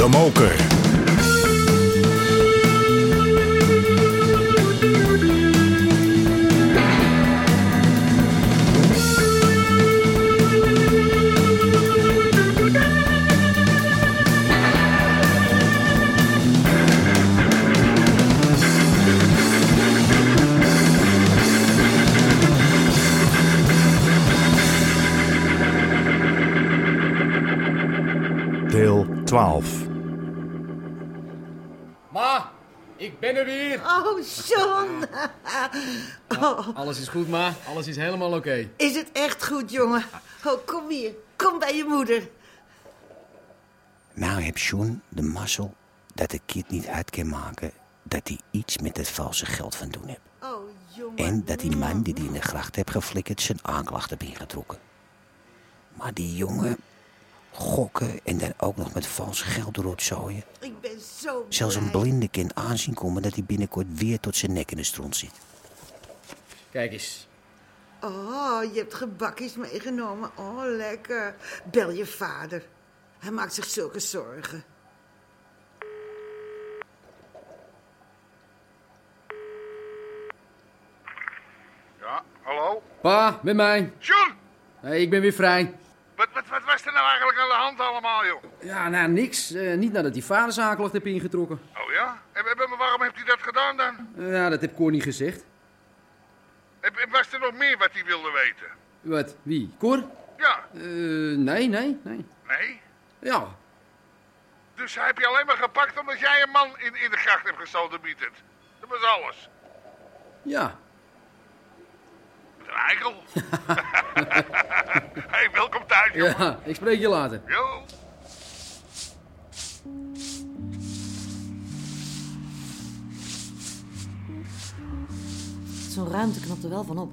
De Moker. Deel 12. Er weer. Oh, John. Oh, Alles is goed, ma. Alles is helemaal oké. is het echt goed, jongen? Oh, kom hier. Kom bij je moeder. Nou heb John de mazzel dat de kind niet uit kan maken dat hij iets met het valse geld van doen heeft. Oh, jongen. En dat die man die die in de gracht heeft geflikkerd zijn aanklacht heeft ingetrokken. Maar die jongen gokken en dan ook nog met vals geld rotzooien. Ik ben zo Zelfs een blinde kan aanzien komen dat hij binnenkort weer tot zijn nek in de stront zit. Kijk eens. Oh, je hebt gebakjes meegenomen. Oh, lekker. Bel je vader. Hij maakt zich zulke zorgen. Ja, hallo? Pa, met mij. John! Hey, ik ben weer vrij. Wat, wat, wat was er nou eigenlijk aan de hand allemaal, joh? Ja, nou, niks. Eh, niet nadat die vader zijn heb ingetrokken. Oh ja? En, en- waarom heeft hij dat gedaan dan? Eh, ja, dat heb Cor niet gezegd. En, en was er nog meer wat hij wilde weten? Wat? Wie? Cor? Ja, Eh, nee, nee, nee. nee. Ja. Dus hij heb je alleen maar gepakt omdat jij een man in, in de gracht hebt gestoten, biedt het. Dat was alles. Ja. Wat een eikel. hey, welkom jongen. Ja, ik spreek je later. Yo. Zo'n ruimte knapt er wel van op.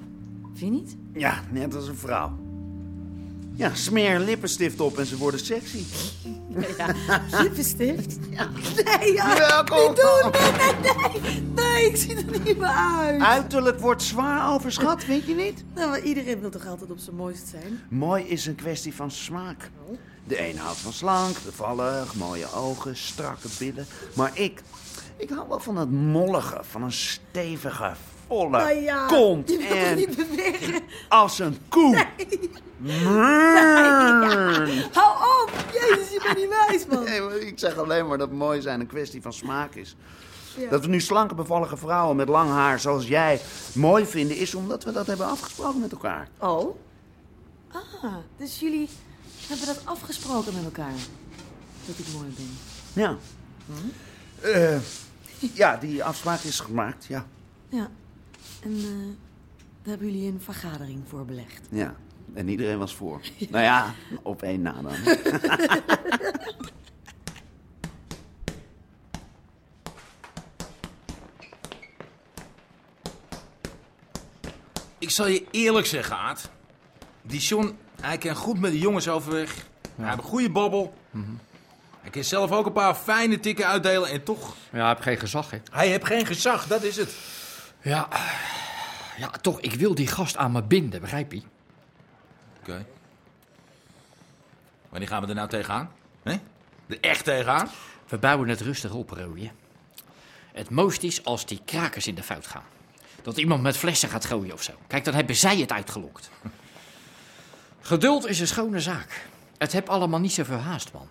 Vind je niet? Ja, net als een vrouw. Ja, smeer lippenstift op en ze worden sexy. Ja, lippenstift. Nee, ja, Ja, kom. niet doen. Nee, nee, nee. Nee, ik zie er niet meer uit. Uiterlijk wordt zwaar overschat, weet je niet? Nou, maar iedereen wil toch altijd op zijn mooist zijn? Mooi is een kwestie van smaak. De een houdt van slank, bevallig, mooie ogen, strakke billen. Maar ik, ik hou wel van het mollige, van een stevige, volle Nou ja, kont. je En niet bewegen? als een koe. Hou op! Jezus, je bent niet wijs, man. Nee, ik zeg alleen maar dat mooi zijn een kwestie van smaak is. Dat we nu slanke, bevallige vrouwen met lang haar zoals jij mooi vinden, is omdat we dat hebben afgesproken met elkaar. Oh? Ah, dus jullie hebben dat afgesproken met elkaar? Dat ik mooi ben. Ja. Eh, ja, die afspraak is gemaakt, ja. Ja. En eh, daar hebben jullie een vergadering voor belegd. Ja. En iedereen was voor. Nou ja, op één na dan. zal je eerlijk zeggen, Aad. Die John, hij kan goed met de jongens overweg. Hij heeft een goede babbel. Hij kan zelf ook een paar fijne tikken uitdelen en toch... Ja, hij heeft geen gezag, hè? Hij heeft geen gezag, dat is het. Ja, ja, toch, ik wil die gast aan me binden, begrijp je? Oké. Wanneer gaan we er nou tegenaan? Hè? Er echt tegenaan? We bouwen het rustig op, Rooie. Het mooist is als die krakers in de fout gaan. Dat iemand met flessen gaat gooien of zo. Kijk, dan hebben zij het uitgelokt. Geduld is een schone zaak. Het heb allemaal niet zoveel haast, man.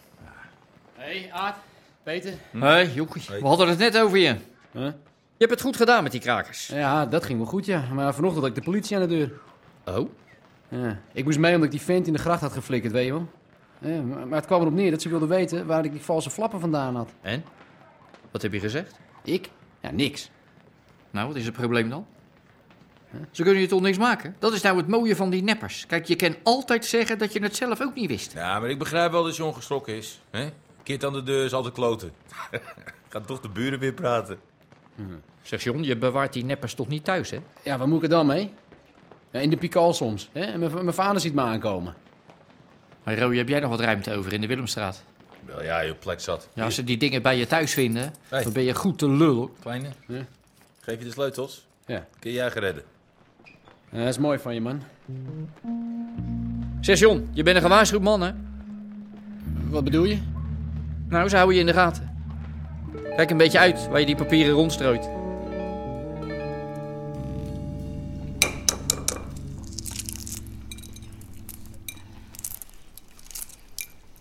Hé, hey, Aad. Peter. Hé, hey, jochie, we hadden het net over je. Huh? Je hebt het goed gedaan met die krakers. Ja, dat ging wel goed, ja. Maar vanochtend had ik de politie aan de deur. Oh? Ja. Ik moest mee omdat ik die vent in de gracht had geflikkerd, weet je wel. Ja, maar maar het kwam erop neer dat ze wilden weten waar ik die valse flappen vandaan had. En? Wat heb je gezegd? Ik? Ja, niks. Nou, wat is het probleem dan? Ze kunnen je toch niks maken? Dat is nou het mooie van die neppers. Kijk, je kan altijd zeggen dat je het zelf ook niet wist. Ja, maar ik begrijp wel dat John geschrokken is. Hè? Kind aan de deur is altijd kloten. Gaat toch de buren weer praten. Zeg John, je bewaart die neppers toch niet thuis, hè? Ja, waar moet ik er dan mee? Ja, in de pikal soms. Hè? En mijn, mijn vader ziet me aankomen. Hey, Roy, heb jij nog wat ruimte over in de Willemstraat? Wel ja, je plek zat. Ja, als ze die dingen bij je thuis vinden, Hey. dan ben je goed te lul. Kleine, Ja. Geef je de sleutels. Ja. Kun jij geredden. Ja, dat is mooi van je, man. Zeg John, je bent een gewaarschuwd man, hè? Wat bedoel je? Nou, ze houden je in de gaten. Kijk een beetje uit waar je die papieren rondstrooit.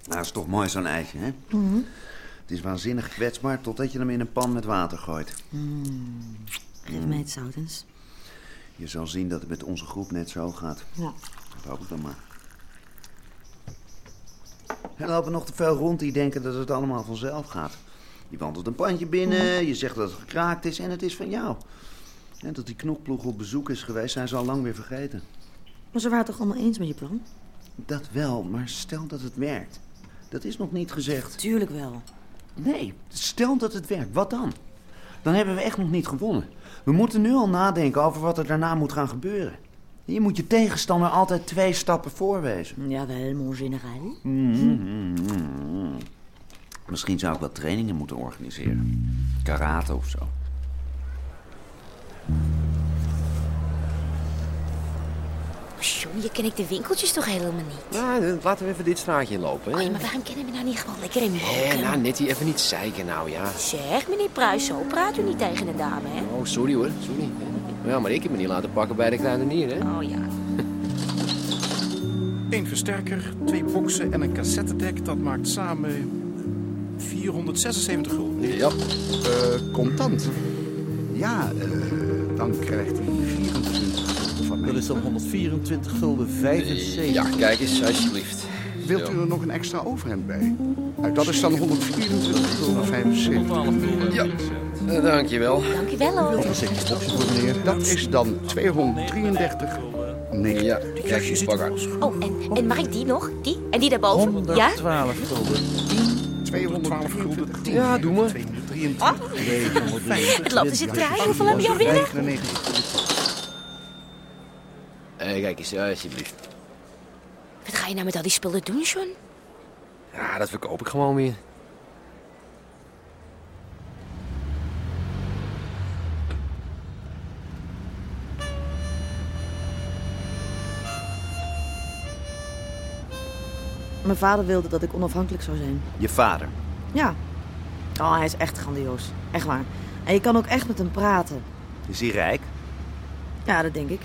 Nou, is toch mooi zo'n ijsje, hè? Het is waanzinnig kwetsbaar totdat je hem in een pan met water gooit. Geef mij het zout eens. Je zal zien dat het met onze groep net zo gaat. Ja. Dat hoop ik dan maar. Er lopen nog te veel rond die denken dat het allemaal vanzelf gaat. Je wandelt een pandje binnen, je zegt dat het gekraakt is en het is van jou. En dat die knokploeg op bezoek is geweest, zijn ze al lang weer vergeten. Maar ze waren het toch allemaal eens met je plan? Dat wel, maar stel dat het werkt. Dat is nog niet gezegd. Tuurlijk wel. Nee, stel dat het werkt, wat dan? Dan hebben we echt nog niet gewonnen. We moeten nu al nadenken over wat er daarna moet gaan gebeuren. Je moet je tegenstander altijd twee stappen voorwezen. Jawel, mon général. Misschien zou ik wat trainingen moeten organiseren. Karate of zo. John, je ken ik de winkeltjes toch helemaal niet? Nou, laten we even dit straatje lopen. Oh Hè? ja, maar waarom kennen we nou niet gewoon lekker in Hé, Mokum? nou, Nettie, even niet zeiken nou, ja. Zeg, meneer Pruis, zo praat u niet tegen een dame, hè? Oh, sorry hoor, sorry. Ja, maar ik heb me niet laten pakken bij de kruidenier, hè. Oh ja. Eén versterker, twee boxen en een cassettedek. Dat maakt samen 476 gulden. Ja. Eh, contant. Ja, eh, dan krijgt hij 24 van mij. Dat is dan 124 gulden 75. Ja, kijk eens, alsjeblieft. Wilt u er nog een extra overhemd bij? Nou, dat is dan 124 gulden 75. Ja, eh, dankjewel. Dank u wel, hoor. Verzekeringsboxje voor meneer. Dat is dan 233 nee. Ja, kijk eens, pak haar. Oh, en, en mag ik die nog? Die? En die daarboven? Ja? 112 gulden. 212 gulden 10. Ja, doe maar. 223 Het loopt eens in trein. Hoeveel heb je al binnen? 99 Eh, kijk eens, alsjeblieft. Wat ga je nou met al die spullen doen, John? Ja, dat verkoop ik gewoon weer. Mijn vader wilde dat ik onafhankelijk zou zijn. Je vader. Ja. Oh, hij is echt grandioos. Echt waar. En je kan ook echt met hem praten. Is hij rijk? Ja, dat denk ik.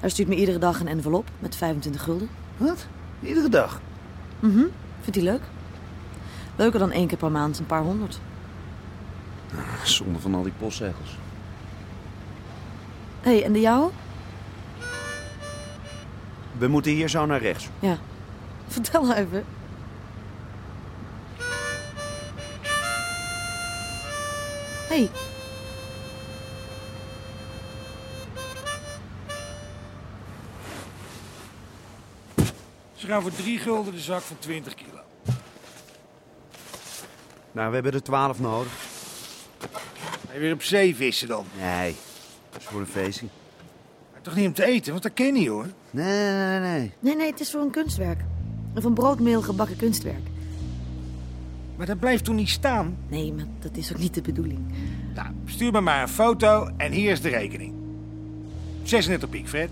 Hij stuurt me iedere dag een envelop met 25 gulden. Wat? Iedere dag? Mhm. Vindt hij leuk? Leuker dan één keer per maand een paar honderd. Zonde van al die postzegels. Hé, hey, en de jouwe? We moeten hier zo naar rechts. Ja. Vertel even. Hé, hey, gaan voor 3 gulden de zak van 20 kilo. Nou, we hebben er 12 nodig. Ga je weer op zee vissen dan? Nee, dat is voor een feestje. Maar toch niet om te eten, want dat ken je niet hoor. Nee, nee, nee. nee, nee, het is voor een kunstwerk. Een van broodmeel gebakken kunstwerk. Maar dat blijft toen niet staan. Nee, maar dat is ook niet de bedoeling. Nou, stuur me maar een foto en hier is de rekening. 36 piek, Fred.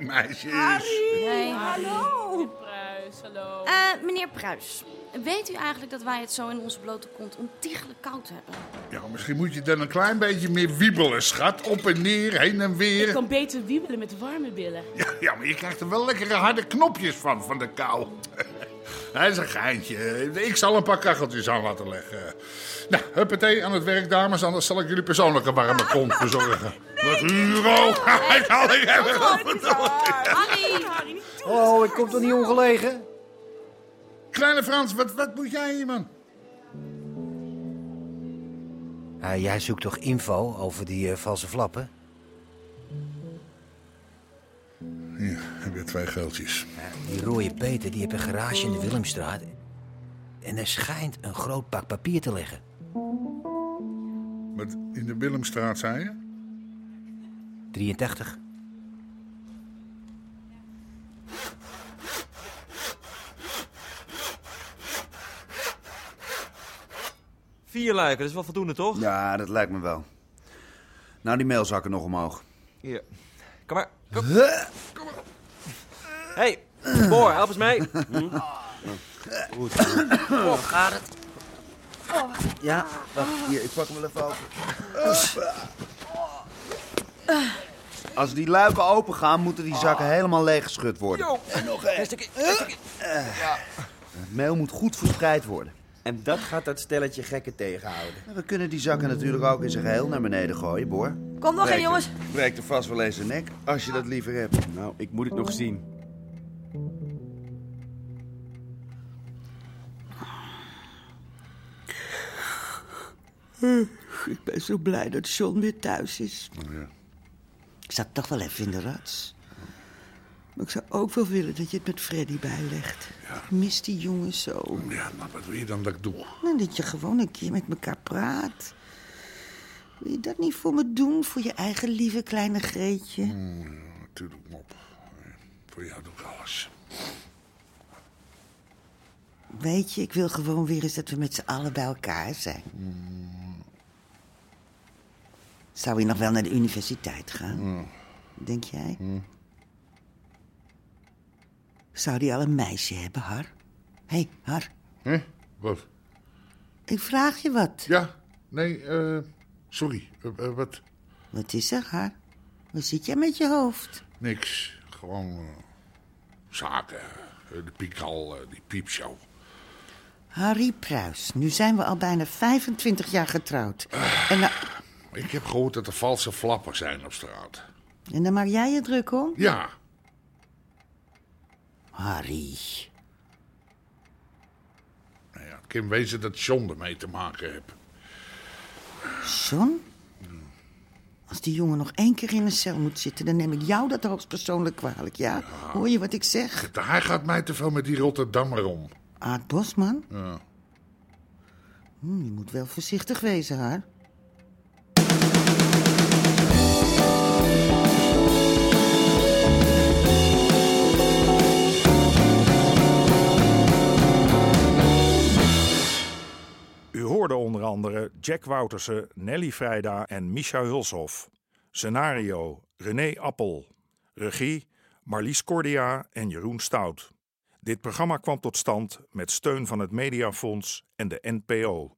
Meisjes. hallo. Pruis, hallo. Eh, meneer Pruis, weet u eigenlijk dat wij het zo in onze blote kont ontiegelijk koud hebben? Ja, misschien moet je dan een klein beetje meer wiebelen, schat. Op en neer, heen en Ik weer. kan beter wiebelen met warme billen. Ja, ja, maar je krijgt er wel lekkere harde knopjes van, van de kou. Dat is een geintje. Ik zal een paar kacheltjes aan laten leggen. Nou, huppatee, aan het werk, dames. Anders zal ik jullie persoonlijk een warme kont bezorgen. Wat Hugo. Hij zal ik hebben. Harry! Oh, ik kom toch niet ongelegen? Kleine Frans, wat, wat moet jij hier, man? Ah, jij zoekt toch info over die eh, valse flappen? Hier, heb je twee geldjes. Die rode Peter die heeft een garage in de Willemstraat. En er schijnt een groot pak papier te liggen. Wat in de Willemstraat, zei je? 83. Vier luiken, dat is wel voldoende, toch? Ja, dat lijkt me wel. Nou, die mailzakken nog omhoog. Hier. Kom maar. Kom, Kom maar. Hey, Boor, help eens mee. Hm? Goed. Oh, gaat het? Ja, wacht, hier, ik pak hem wel even open. Als die luiken open gaan, moeten die zakken helemaal leeggeschud worden. Jo. En nog één. Een stukje, een stukje. Het meel moet goed verspreid worden. En dat gaat dat stelletje gekken tegenhouden. We kunnen die zakken natuurlijk ook in zijn geheel naar beneden gooien, Boor. Kom nog één, jongens. Breekt er vast wel eens de nek, als je dat liever hebt. Nou, ik moet het nog zien. Ik ben zo blij dat John weer thuis is. Ja. Ik zat toch wel even in de rats. Maar ik zou ook wel willen dat je het met Freddy bijlegt. Ik mis die jongen zo. Ja, nou, wat wil je dan dat ik doe? Nou, dat je gewoon een keer met elkaar praat. Wil je dat niet voor me doen? Voor je eigen lieve kleine Greetje? Hmm, natuurlijk, mop. Voor jou doe ik alles. Weet je, ik wil gewoon weer eens dat we met z'n allen bij elkaar zijn. Zou je nog wel naar de universiteit gaan? Denk jij? Zou die al een meisje hebben, Har? Hé, hey, Har, Hé? Wat? ik vraag je wat. Ja, nee, eh, sorry. Eh, eh, wat? Wat is er, Har? Waar zit jij met je hoofd? Niks. Gewoon zaken. De Pikal, die piepshow. Harry Pruis, nu zijn we al bijna 25 jaar getrouwd. En, nou, Ik heb gehoord dat er valse flappers zijn op straat. en daar maak jij je druk om? Ja, Harry. nou ja, het kan wezen dat John ermee te maken heeft. John? Als die jongen nog één keer in een cel moet zitten, dan neem ik jou dat hoogstpersoonlijk kwalijk, ja? Hoor je wat ik zeg? Hij gaat mij te veel met die Rotterdammer om. Aad Bosman? Ja. Hm, je moet wel voorzichtig wezen, haar. Jack Woutersen, Nelly Vrijda en Misha Hulshoff. Scenario René Appel. Regie Marlies Cordia en Jeroen Stout. Dit programma kwam tot stand met steun van het Mediafonds en de NPO.